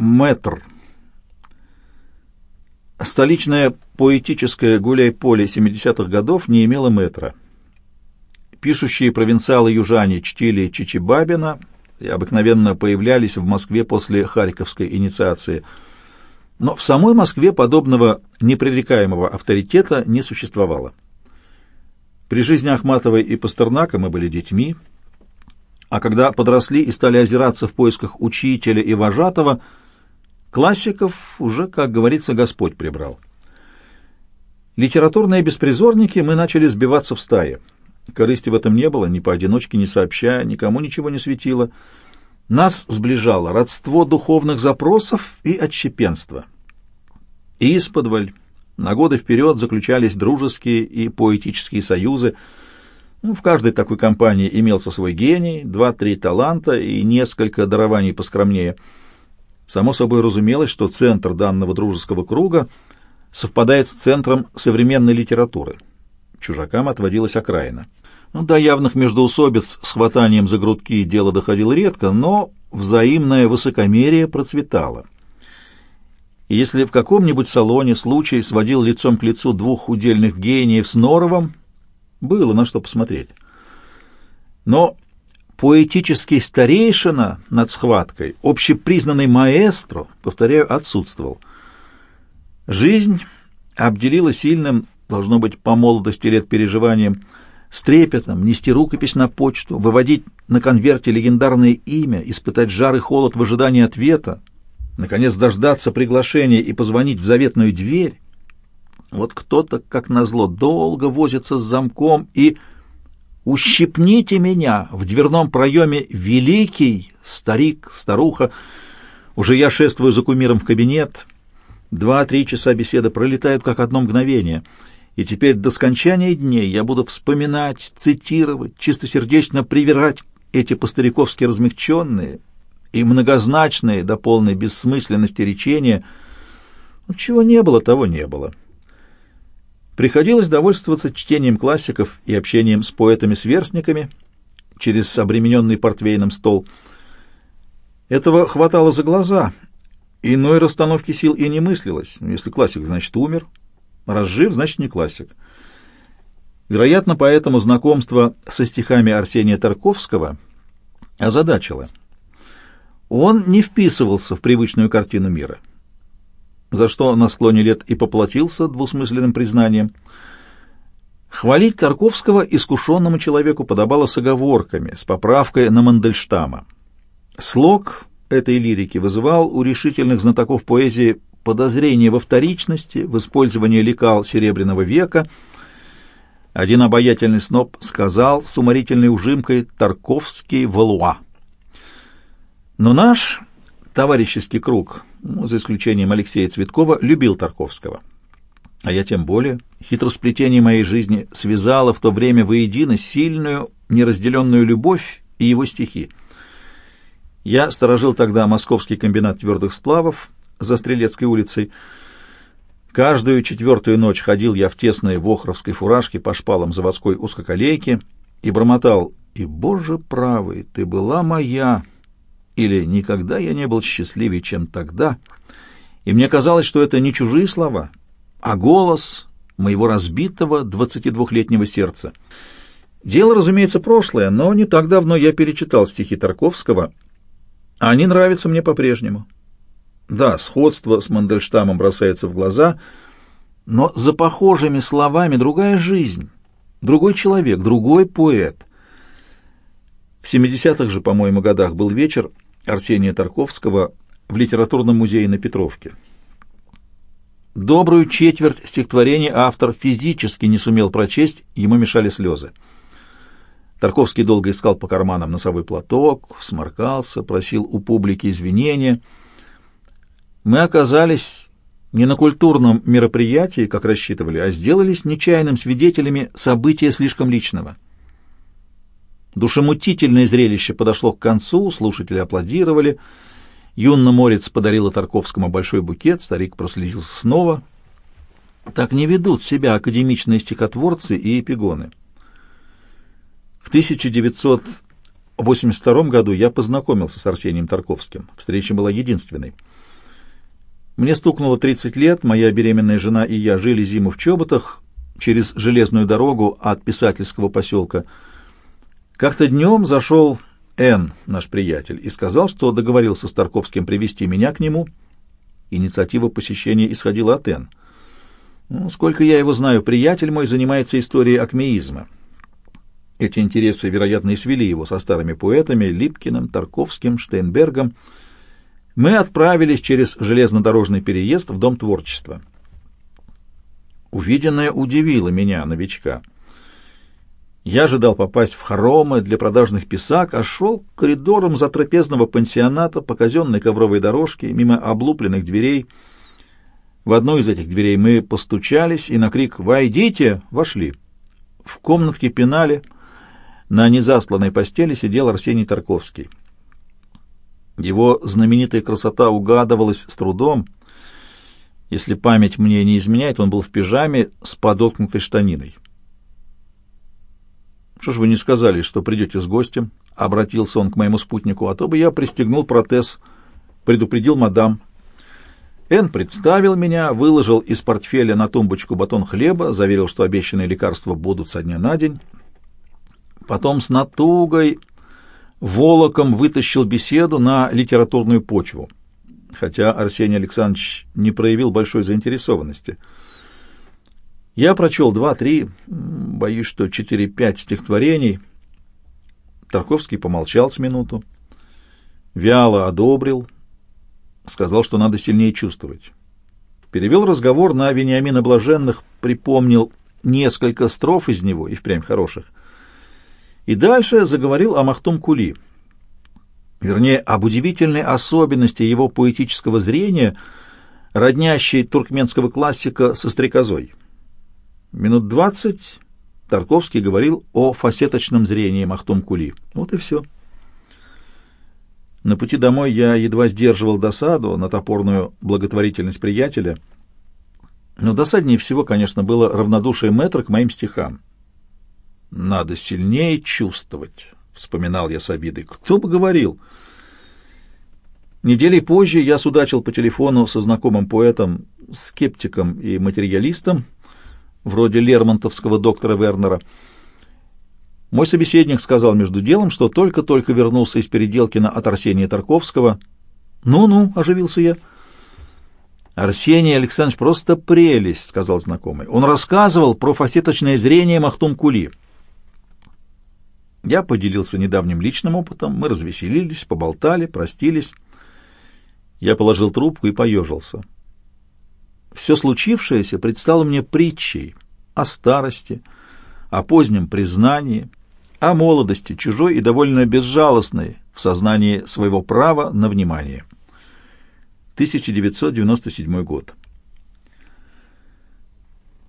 Мэтр. Столичное поэтическое гуляй-поле 70-х годов не имело метра. Пишущие провинциалы-южане чтили Чичибабина и обыкновенно появлялись в Москве после Харьковской инициации. Но в самой Москве подобного непререкаемого авторитета не существовало. При жизни Ахматовой и Пастернака мы были детьми, а когда подросли и стали озираться в поисках учителя и вожатого – Классиков уже, как говорится, Господь прибрал. Литературные беспризорники мы начали сбиваться в стае. Корысти в этом не было, ни поодиночке, ни сообща, никому ничего не светило. Нас сближало родство духовных запросов и отщепенства. Исподволь на годы вперед заключались дружеские и поэтические союзы. Ну, в каждой такой компании имелся свой гений, два-три таланта и несколько дарований поскромнее – Само собой разумелось, что центр данного дружеского круга совпадает с центром современной литературы. Чужакам отводилась окраина. Ну, до явных междоусобиц с хватанием за грудки дело доходило редко, но взаимное высокомерие процветало. И если в каком-нибудь салоне случай сводил лицом к лицу двух удельных гениев с Норовым, было на что посмотреть. Но Поэтический старейшина над схваткой, общепризнанный маэстро, повторяю, отсутствовал. Жизнь обделила сильным, должно быть, по молодости лет переживанием, с трепетом нести рукопись на почту, выводить на конверте легендарное имя, испытать жар и холод в ожидании ответа, наконец дождаться приглашения и позвонить в заветную дверь. Вот кто-то, как назло, долго возится с замком и Ущипните меня в дверном проеме великий старик, старуха. Уже я шествую за кумиром в кабинет. Два-три часа беседы пролетают как одно мгновение. И теперь до скончания дней я буду вспоминать, цитировать, чистосердечно привирать эти по-стариковски размягченные и многозначные до полной бессмысленности речения. Ну, чего не было, того не было. Приходилось довольствоваться чтением классиков и общением с поэтами-сверстниками через обремененный портвейном стол. Этого хватало за глаза. Иной расстановки сил и не мыслилось. Если классик, значит, умер. Раз жив, значит, не классик. Вероятно, поэтому знакомство со стихами Арсения Тарковского озадачило. Он не вписывался в привычную картину мира — за что на склоне лет и поплатился двусмысленным признанием. Хвалить Тарковского искушенному человеку подобало с оговорками, с поправкой на Мандельштама. Слог этой лирики вызывал у решительных знатоков поэзии подозрение во вторичности, в использовании лекал Серебряного века. Один обаятельный сноб сказал с уморительной ужимкой «Тарковский Валуа». Но наш товарищеский круг — ну, за исключением Алексея Цветкова, любил Тарковского. А я тем более. Хитросплетение моей жизни связало в то время воедино сильную, неразделенную любовь и его стихи. Я сторожил тогда московский комбинат твердых сплавов за Стрелецкой улицей. Каждую четвертую ночь ходил я в тесной вохровской фуражке по шпалам заводской узкоколейки и бормотал «И, Боже правый, ты была моя!» Или «никогда я не был счастливее, чем тогда», и мне казалось, что это не чужие слова, а голос моего разбитого 22-летнего сердца. Дело, разумеется, прошлое, но не так давно я перечитал стихи Тарковского, а они нравятся мне по-прежнему. Да, сходство с Мандельштамом бросается в глаза, но за похожими словами другая жизнь, другой человек, другой поэт. В 70-х же, по-моему, годах был вечер, Арсения Тарковского в литературном музее на Петровке. Добрую четверть стихотворения автор физически не сумел прочесть, ему мешали слезы. Тарковский долго искал по карманам носовой платок, сморкался, просил у публики извинения. Мы оказались не на культурном мероприятии, как рассчитывали, а сделались нечаянным свидетелями события слишком личного. Душемутительное зрелище подошло к концу, слушатели аплодировали. Юнна Морец подарила Тарковскому большой букет, старик прослезился снова. Так не ведут себя академичные стихотворцы и эпигоны. В 1982 году я познакомился с Арсением Тарковским. Встреча была единственной. Мне стукнуло 30 лет, моя беременная жена и я жили зиму в Чоботах через железную дорогу от писательского поселка. Как-то днем зашел Н, наш приятель, и сказал, что договорился с Тарковским привести меня к нему. Инициатива посещения исходила от Н. Ну, сколько я его знаю, приятель мой занимается историей акмеизма. Эти интересы, вероятно, и свели его со старыми поэтами Липкиным, Тарковским, Штейнбергом. Мы отправились через железнодорожный переезд в Дом творчества. Увиденное удивило меня, новичка. Я ожидал попасть в хоромы для продажных писак, а шел коридором за трапезного пансионата по казенной ковровой дорожке, мимо облупленных дверей. В одну из этих дверей мы постучались и на крик «Войдите!» вошли. В комнатке пенали на незасланной постели сидел Арсений Тарковский. Его знаменитая красота угадывалась с трудом. Если память мне не изменяет, он был в пижаме с подоткнутой штаниной. «Что ж вы не сказали, что придете с гостем?» — обратился он к моему спутнику. «А то бы я пристегнул протез, предупредил мадам». Эн представил меня, выложил из портфеля на тумбочку батон хлеба, заверил, что обещанные лекарства будут со дня на день. Потом с натугой волоком вытащил беседу на литературную почву, хотя Арсений Александрович не проявил большой заинтересованности — я прочел два-три, боюсь, что четыре-пять стихотворений. Тарковский помолчал с минуту, вяло одобрил, сказал, что надо сильнее чувствовать. Перевел разговор на Вениамина Блаженных, припомнил несколько строф из него, и впрямь хороших. И дальше заговорил о Махтум Кули, вернее, об удивительной особенности его поэтического зрения, роднящей туркменского классика со стрекозой. Минут двадцать Тарковский говорил о фасеточном зрении Махтум-Кули. Вот и все. На пути домой я едва сдерживал досаду на топорную благотворительность приятеля, но досаднее всего, конечно, было равнодушие мэтра к моим стихам. «Надо сильнее чувствовать», — вспоминал я с обидой. «Кто бы говорил?» Недели позже я судачил по телефону со знакомым поэтом, скептиком и материалистом, вроде Лермонтовского доктора Вернера. Мой собеседник сказал между делом, что только-только вернулся из Переделкина от Арсения Тарковского. «Ну-ну», — оживился я. «Арсений Александрович просто прелесть», — сказал знакомый. «Он рассказывал про фасеточное зрение Махтум-Кули». Я поделился недавним личным опытом, мы развеселились, поболтали, простились. Я положил трубку и поежился. Все случившееся предстало мне притчей о старости, о позднем признании, о молодости, чужой и довольно безжалостной в сознании своего права на внимание. 1997 год.